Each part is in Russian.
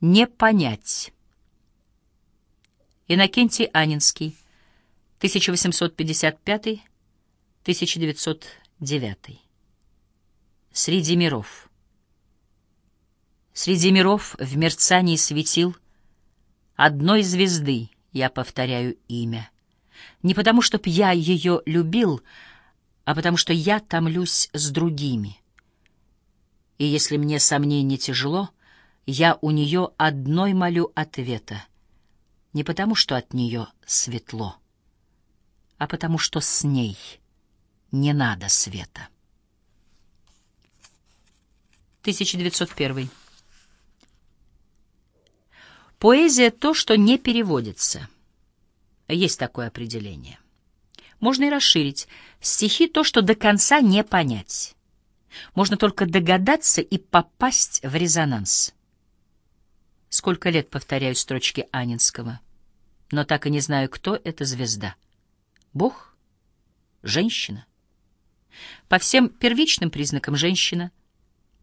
Не понять. Иннокентий Анинский, 1855-1909. Среди миров. Среди миров в мерцании светил одной звезды я повторяю имя. Не потому, чтоб я ее любил, а потому что я томлюсь с другими. И если мне сомнение тяжело, я у нее одной молю ответа. Не потому, что от нее светло, а потому, что с ней не надо света. 1901. Поэзия — то, что не переводится. Есть такое определение. Можно и расширить. Стихи — то, что до конца не понять. Можно только догадаться и попасть в резонанс. Сколько лет повторяю строчки Анинского, но так и не знаю, кто эта звезда. Бог? Женщина? По всем первичным признакам женщина,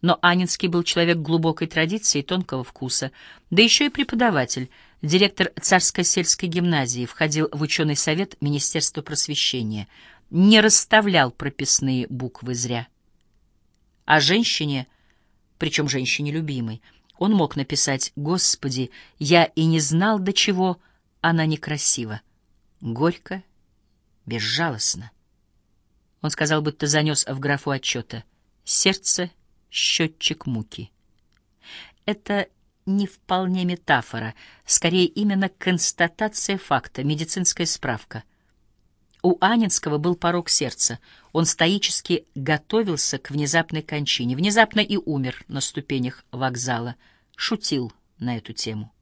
но Анинский был человек глубокой традиции и тонкого вкуса, да еще и преподаватель, директор Царской сельской гимназии, входил в ученый совет Министерства просвещения, не расставлял прописные буквы зря. А женщине, причем женщине любимой, он мог написать «Господи, я и не знал, до чего она некрасива». Горько, безжалостно. Он сказал, будто занес в графу отчета «Сердце, счетчик муки». Это не вполне метафора, скорее именно констатация факта, медицинская справка — у Анинского был порог сердца. Он стоически готовился к внезапной кончине. Внезапно и умер на ступенях вокзала. Шутил на эту тему.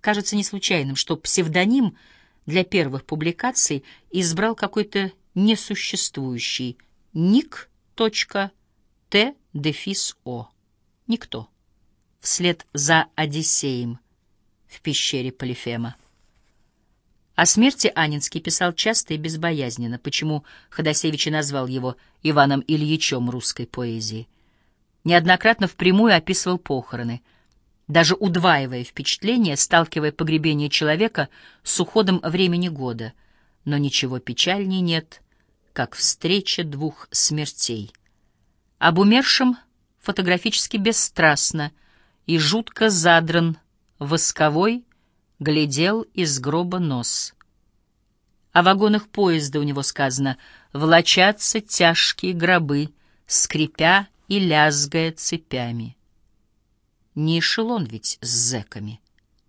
Кажется не случайным, что псевдоним для первых публикаций избрал какой-то несуществующий ник. Т. дефис О. Никто. Вслед за Одиссеем в пещере Полифема. О смерти Анинский писал часто и безбоязненно, почему Ходосевич и назвал его Иваном Ильичем русской поэзии. Неоднократно впрямую описывал похороны, даже удваивая впечатление, сталкивая погребение человека с уходом времени года. Но ничего печальней нет, как встреча двух смертей. Об умершем фотографически бесстрастно и жутко задран восковой глядел из гроба нос. О вагонах поезда у него сказано «влачатся тяжкие гробы, скрипя и лязгая цепями». Не эшелон ведь с зэками,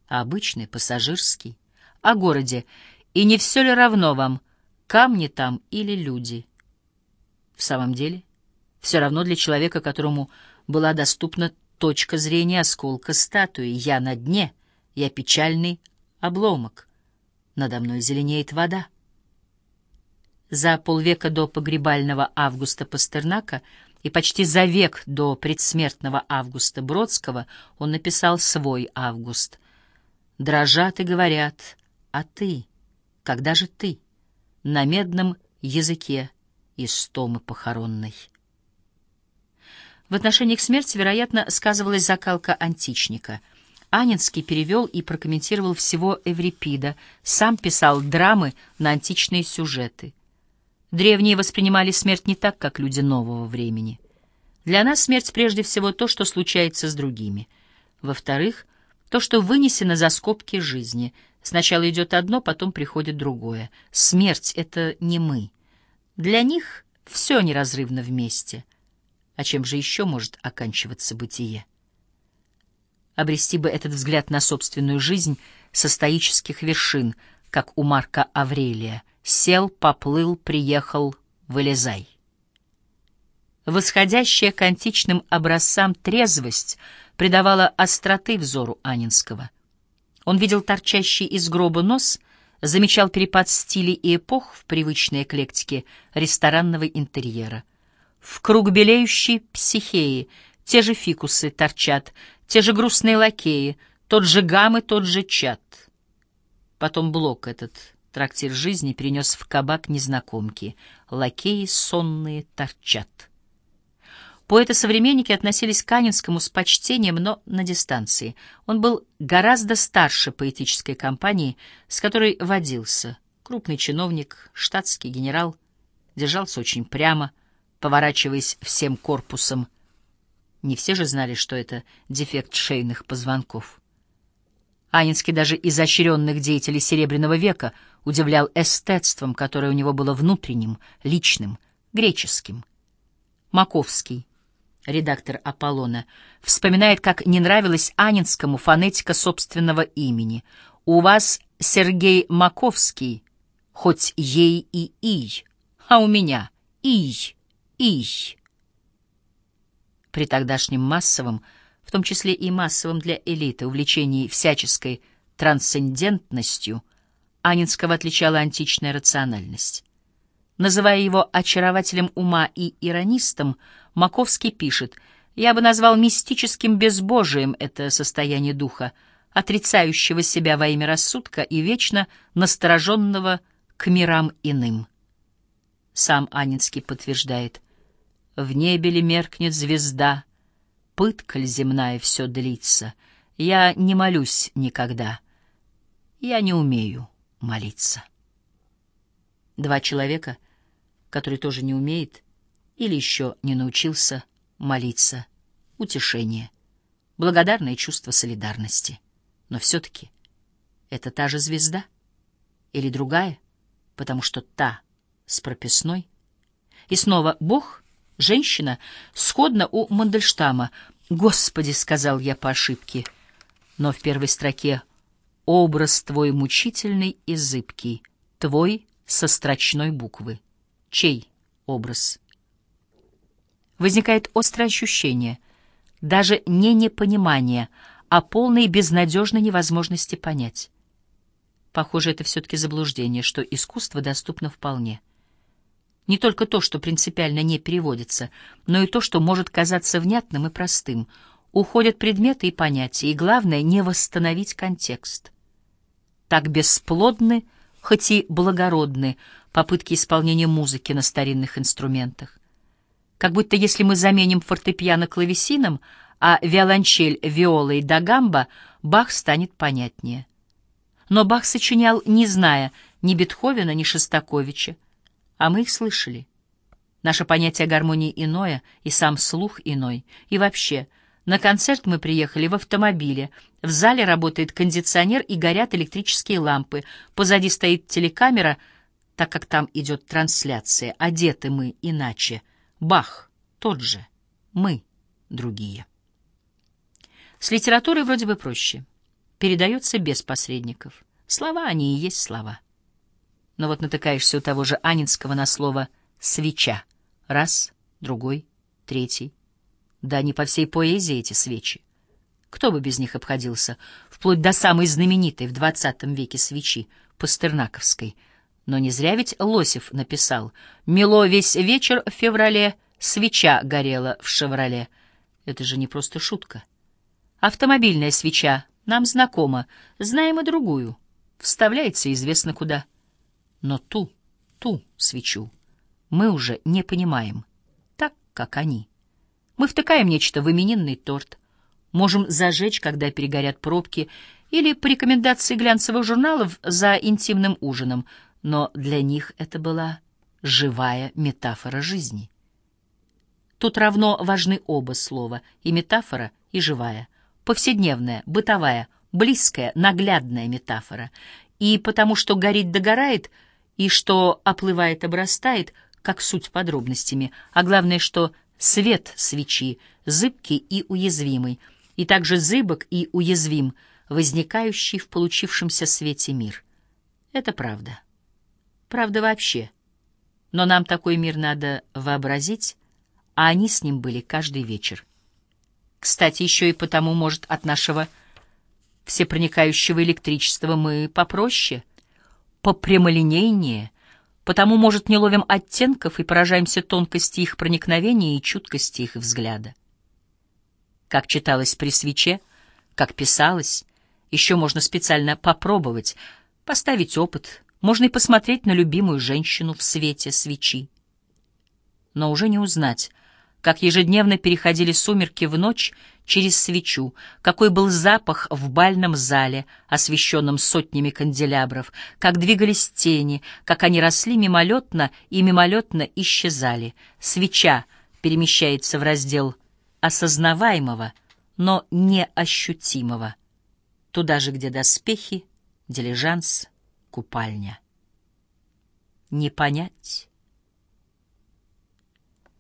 а обычный пассажирский. О городе, и не все ли равно вам, камни там или люди? В самом деле, все равно для человека, которому была доступна точка зрения осколка статуи «Я на дне», я печальный обломок. Надо мной зеленеет вода. За полвека до погребального Августа Пастернака и почти за век до предсмертного Августа Бродского он написал свой Август. «Дрожат и говорят, а ты, когда же ты?» На медном языке из томы похоронной. В отношении к смерти, вероятно, сказывалась закалка античника — Анинский перевел и прокомментировал всего Эврипида, сам писал драмы на античные сюжеты. Древние воспринимали смерть не так, как люди нового времени. Для нас смерть прежде всего то, что случается с другими. Во-вторых, то, что вынесено за скобки жизни. Сначала идет одно, потом приходит другое. Смерть — это не мы. Для них все неразрывно вместе. А чем же еще может оканчиваться бытие? Обрести бы этот взгляд на собственную жизнь со стоических вершин, как у Марка Аврелия. Сел, поплыл, приехал, вылезай. Восходящая к античным образцам трезвость придавала остроты взору Анинского. Он видел торчащий из гроба нос, замечал перепад стилей и эпох в привычной эклектике ресторанного интерьера. В круг белеющей психеи те же фикусы торчат, те же грустные лакеи, тот же гам и тот же чат. Потом блок этот, трактир жизни, перенес в кабак незнакомки. Лакеи сонные торчат. Поэты-современники относились к Анинскому с почтением, но на дистанции. Он был гораздо старше поэтической компании, с которой водился. Крупный чиновник, штатский генерал, держался очень прямо, поворачиваясь всем корпусом. Не все же знали, что это дефект шейных позвонков. Анинский даже изощренных деятелей Серебряного века удивлял эстетством, которое у него было внутренним, личным, греческим. Маковский, редактор «Аполлона», вспоминает, как не нравилась Анинскому фонетика собственного имени. «У вас Сергей Маковский, хоть ей и ий, а у меня ий, ий». При тогдашнем массовом, в том числе и массовом для элиты, увлечении всяческой трансцендентностью, Анинского отличала античная рациональность. Называя его очарователем ума и иронистом, Маковский пишет, «Я бы назвал мистическим безбожием это состояние духа, отрицающего себя во имя рассудка и вечно настороженного к мирам иным». Сам Анинский подтверждает, «В небе ли меркнет звезда, пытка ли земная все длится, я не молюсь никогда, я не умею молиться». Два человека, который тоже не умеет или еще не научился молиться, утешение, благодарное чувство солидарности. Но все-таки это та же звезда или другая, потому что та с прописной. И снова Бог, женщина, сходно у Мандельштама. «Господи!» — сказал я по ошибке, но в первой строке «Образ твой мучительный и зыбкий, твой со строчной буквы. Чей образ? Возникает острое ощущение, даже не непонимание, а полной безнадежной невозможности понять. Похоже, это все-таки заблуждение, что искусство доступно вполне. Не только то, что принципиально не переводится, но и то, что может казаться внятным и простым. Уходят предметы и понятия, и главное — не восстановить контекст. Так бесплодны хоть и благородны попытки исполнения музыки на старинных инструментах. Как будто если мы заменим фортепиано клавесином, а виолончель виолой да гамба, Бах станет понятнее. Но Бах сочинял, не зная ни Бетховена, ни Шостаковича, а мы их слышали. Наше понятие гармонии иное, и сам слух иной, и вообще — на концерт мы приехали в автомобиле. В зале работает кондиционер и горят электрические лампы. Позади стоит телекамера, так как там идет трансляция. Одеты мы иначе. Бах тот же. Мы другие. С литературой вроде бы проще. Передается без посредников. Слова они и есть слова. Но вот натыкаешься у того же Анинского на слово «свеча». Раз, другой, третий. Да не по всей поэзии эти свечи. Кто бы без них обходился, вплоть до самой знаменитой в двадцатом веке свечи, Пастернаковской. Но не зря ведь Лосев написал «Мело весь вечер в феврале, свеча горела в «Шевроле». Это же не просто шутка. Автомобильная свеча нам знакома, знаем и другую. Вставляется известно куда. Но ту, ту свечу мы уже не понимаем, так, как они. Мы втыкаем нечто в именинный торт, можем зажечь, когда перегорят пробки, или по рекомендации глянцевых журналов за интимным ужином, но для них это была живая метафора жизни. Тут равно важны оба слова, и метафора, и живая, повседневная, бытовая, близкая, наглядная метафора. И потому что горит догорает, и что оплывает обрастает, как суть подробностями, а главное, что свет свечи, зыбкий и уязвимый, и также зыбок и уязвим, возникающий в получившемся свете мир. Это правда. Правда вообще. Но нам такой мир надо вообразить, а они с ним были каждый вечер. Кстати, еще и потому, может, от нашего всепроникающего электричества мы попроще, попрямолинейнее, Потому, может, не ловим оттенков и поражаемся тонкости их проникновения и чуткости их взгляда. Как читалось при свече, как писалось, еще можно специально попробовать, поставить опыт, можно и посмотреть на любимую женщину в свете свечи. Но уже не узнать, как ежедневно переходили сумерки в ночь через свечу, какой был запах в бальном зале, освещенном сотнями канделябров, как двигались тени, как они росли мимолетно и мимолетно исчезали. Свеча перемещается в раздел осознаваемого, но неощутимого, туда же, где доспехи, дилижанс, купальня. Не понять,